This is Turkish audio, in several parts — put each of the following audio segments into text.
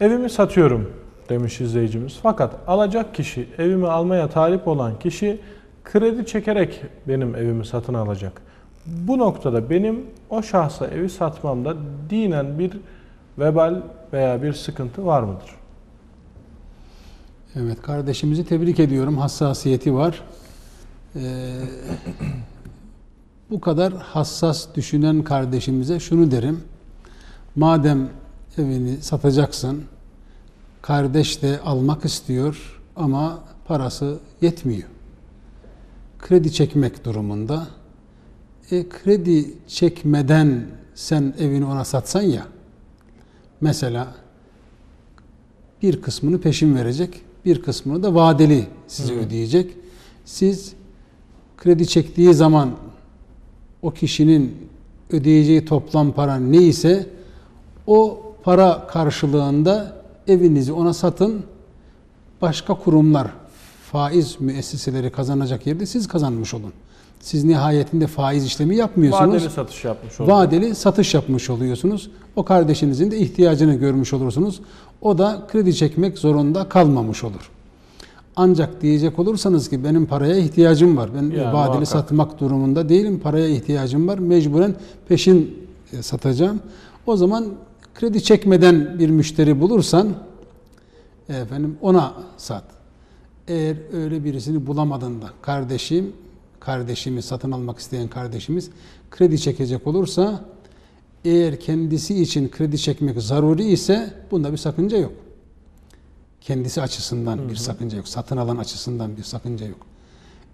Evimi satıyorum demiş izleyicimiz. Fakat alacak kişi, evimi almaya talip olan kişi kredi çekerek benim evimi satın alacak. Bu noktada benim o şahsa evi satmamda dinen bir vebal veya bir sıkıntı var mıdır? Evet kardeşimizi tebrik ediyorum. Hassasiyeti var. Ee, bu kadar hassas düşünen kardeşimize şunu derim. Madem evini satacaksın, kardeş de almak istiyor ama parası yetmiyor. Kredi çekmek durumunda. E, kredi çekmeden sen evini ona satsan ya, mesela bir kısmını peşin verecek, bir kısmını da vadeli size Hı. ödeyecek. Siz kredi çektiği zaman o kişinin ödeyeceği toplam para neyse o para karşılığında evinizi ona satın. Başka kurumlar faiz müesseseleri kazanacak yerde siz kazanmış olun. Siz nihayetinde faiz işlemi yapmıyorsunuz. Vadeli satış yapmış oluyorsunuz. Vadeli satış yapmış oluyorsunuz. O kardeşinizin de ihtiyacını görmüş olursunuz. O da kredi çekmek zorunda kalmamış olur. Ancak diyecek olursanız ki benim paraya ihtiyacım var. Ben yani, vadeli muhakkak. satmak durumunda değilim. Paraya ihtiyacım var. Mecburen peşin e, satacağım. O zaman kredi çekmeden bir müşteri bulursan efendim ona sat. Eğer öyle birisini bulamadığında kardeşim kardeşimiz, satın almak isteyen kardeşimiz kredi çekecek olursa eğer kendisi için kredi çekmek zaruri ise bunda bir sakınca yok. Kendisi açısından hı hı. bir sakınca yok. Satın alan açısından bir sakınca yok.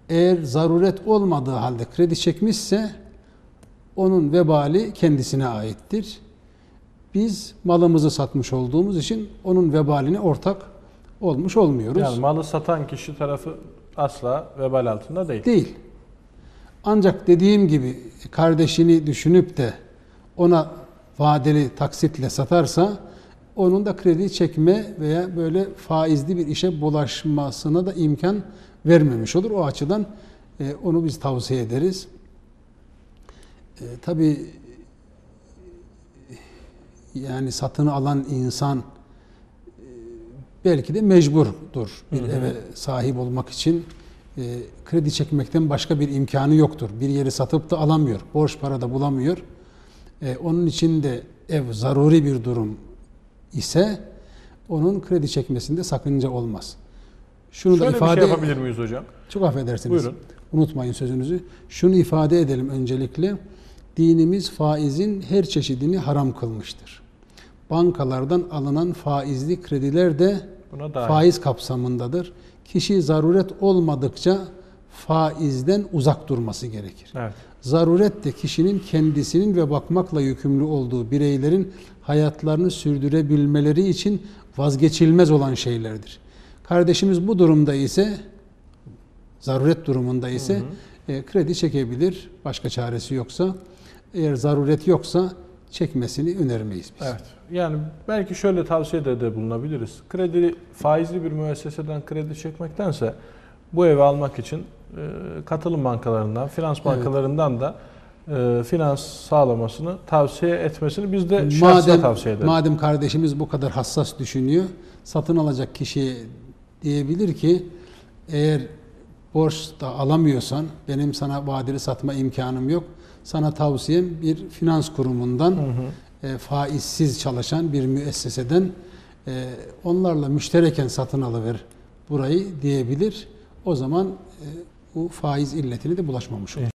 Eğer zaruret olmadığı halde kredi çekmişse onun vebali kendisine aittir. Biz malımızı satmış olduğumuz için onun vebaline ortak olmuş olmuyoruz. Yani malı satan kişi tarafı asla vebal altında değil. Değil. Ancak dediğim gibi kardeşini düşünüp de ona vadeli taksitle satarsa onun da kredi çekme veya böyle faizli bir işe bulaşmasına da imkan vermemiş olur. O açıdan e, onu biz tavsiye ederiz. E, Tabi yani satın alan insan e, belki de mecburdur bir hı hı. eve sahip olmak için e, kredi çekmekten başka bir imkanı yoktur. Bir yeri satıp da alamıyor. Borç para da bulamıyor. E, onun için de ev zaruri bir durum ise onun kredi çekmesinde sakınca olmaz. Şunu Şöyle da ifade bir şey yapabilir miyiz hocam? Çok affedersiniz. Buyurun. Unutmayın sözünüzü. Şunu ifade edelim öncelikle. Dinimiz faizin her çeşidini haram kılmıştır. Bankalardan alınan faizli krediler de faiz kapsamındadır kişi zaruret olmadıkça faizden uzak durması gerekir. Evet. Zaruret de kişinin kendisinin ve bakmakla yükümlü olduğu bireylerin hayatlarını sürdürebilmeleri için vazgeçilmez olan şeylerdir. Kardeşimiz bu durumda ise zaruret durumunda ise hı hı. E, kredi çekebilir. Başka çaresi yoksa. Eğer zaruret yoksa çekmesini önermeyiz biz. Evet. Yani belki şöyle tavsiyede de bulunabiliriz. Kredi faizli bir müesseseden kredi çekmektense bu evi almak için e, katılım bankalarından, finans bankalarından da e, finans sağlamasını tavsiye etmesini biz de şahsına tavsiye ederiz. Madem kardeşimiz bu kadar hassas düşünüyor, satın alacak kişiye diyebilir ki eğer borç da alamıyorsan benim sana vadeli satma imkanım yok sana tavsiyem bir finans kurumundan hı hı. E, faizsiz çalışan bir müesseseden e, onlarla müştereken satın alıver burayı diyebilir. O zaman e, bu faiz illetini de bulaşmamış olur.